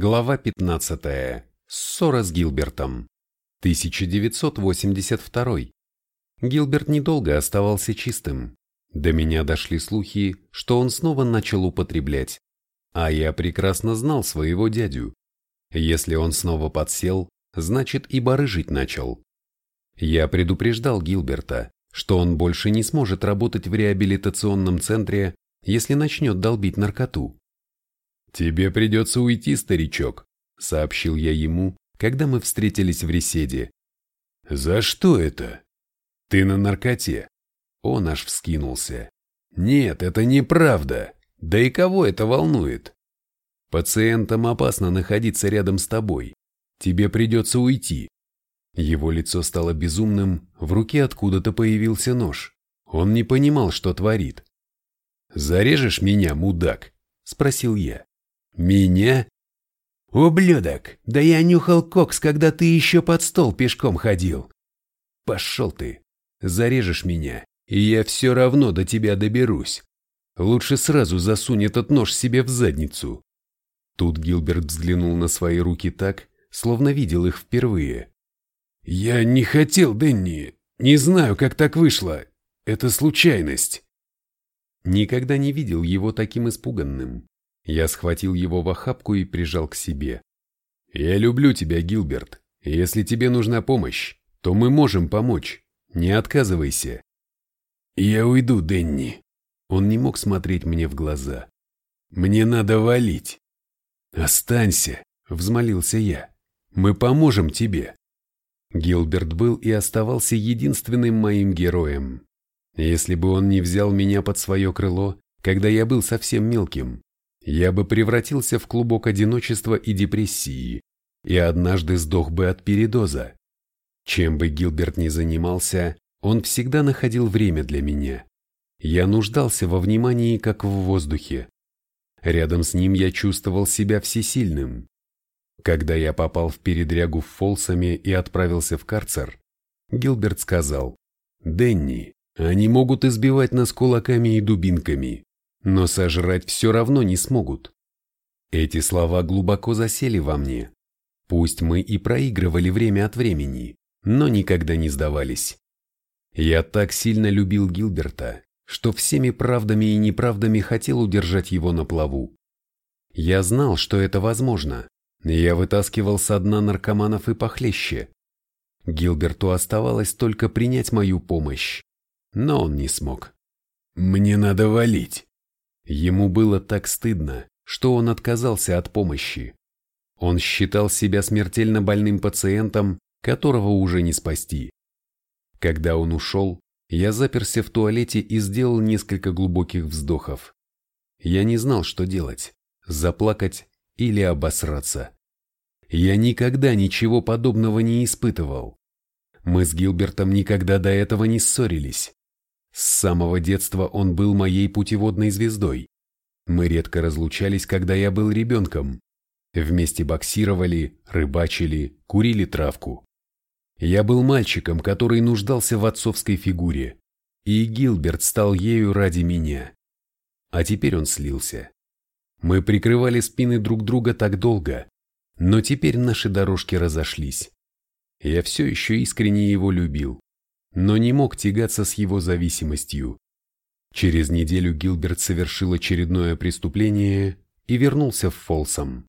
Глава 15. Ссора с Гилбертом. 1982. Гилберт недолго оставался чистым. До меня дошли слухи, что он снова начал употреблять. А я прекрасно знал своего дядю. Если он снова подсел, значит и барыжить начал. Я предупреждал Гилберта, что он больше не сможет работать в реабилитационном центре, если начнет долбить наркоту. «Тебе придется уйти, старичок», — сообщил я ему, когда мы встретились в Реседе. «За что это?» «Ты на наркоте». Он аж вскинулся. «Нет, это неправда. Да и кого это волнует?» «Пациентам опасно находиться рядом с тобой. Тебе придется уйти». Его лицо стало безумным, в руке откуда-то появился нож. Он не понимал, что творит. «Зарежешь меня, мудак?» – спросил я. «Меня?» «Ублюдок, да я нюхал кокс, когда ты еще под стол пешком ходил». «Пошел ты, зарежешь меня, и я все равно до тебя доберусь. Лучше сразу засунь этот нож себе в задницу». Тут Гилберт взглянул на свои руки так, словно видел их впервые. «Я не хотел, Дэнни. Не знаю, как так вышло. Это случайность». Никогда не видел его таким испуганным. Я схватил его в охапку и прижал к себе. «Я люблю тебя, Гилберт. Если тебе нужна помощь, то мы можем помочь. Не отказывайся». «Я уйду, Денни». Он не мог смотреть мне в глаза. «Мне надо валить». «Останься», — взмолился я. «Мы поможем тебе». Гилберт был и оставался единственным моим героем. Если бы он не взял меня под свое крыло, когда я был совсем мелким, я бы превратился в клубок одиночества и депрессии, и однажды сдох бы от передоза. Чем бы Гилберт ни занимался, он всегда находил время для меня. Я нуждался во внимании, как в воздухе. Рядом с ним я чувствовал себя всесильным. Когда я попал в передрягу в Фолсами и отправился в карцер, Гилберт сказал, «Дэнни, они могут избивать нас кулаками и дубинками, но сожрать все равно не смогут. Эти слова глубоко засели во мне. Пусть мы и проигрывали время от времени, но никогда не сдавались. Я так сильно любил Гилберта, что всеми правдами и неправдами хотел удержать его на плаву. Я знал, что это возможно. Я вытаскивал со дна наркоманов и похлеще. Гилберту оставалось только принять мою помощь, но он не смог. «Мне надо валить», Ему было так стыдно, что он отказался от помощи. Он считал себя смертельно больным пациентом, которого уже не спасти. Когда он ушел, я заперся в туалете и сделал несколько глубоких вздохов. Я не знал, что делать – заплакать или обосраться. Я никогда ничего подобного не испытывал. Мы с Гилбертом никогда до этого не ссорились. С самого детства он был моей путеводной звездой. Мы редко разлучались, когда я был ребенком. Вместе боксировали, рыбачили, курили травку. Я был мальчиком, который нуждался в отцовской фигуре, и Гилберт стал ею ради меня. А теперь он слился. Мы прикрывали спины друг друга так долго, но теперь наши дорожки разошлись. Я все еще искренне его любил но не мог тягаться с его зависимостью. Через неделю Гилберт совершил очередное преступление и вернулся в Фолсом.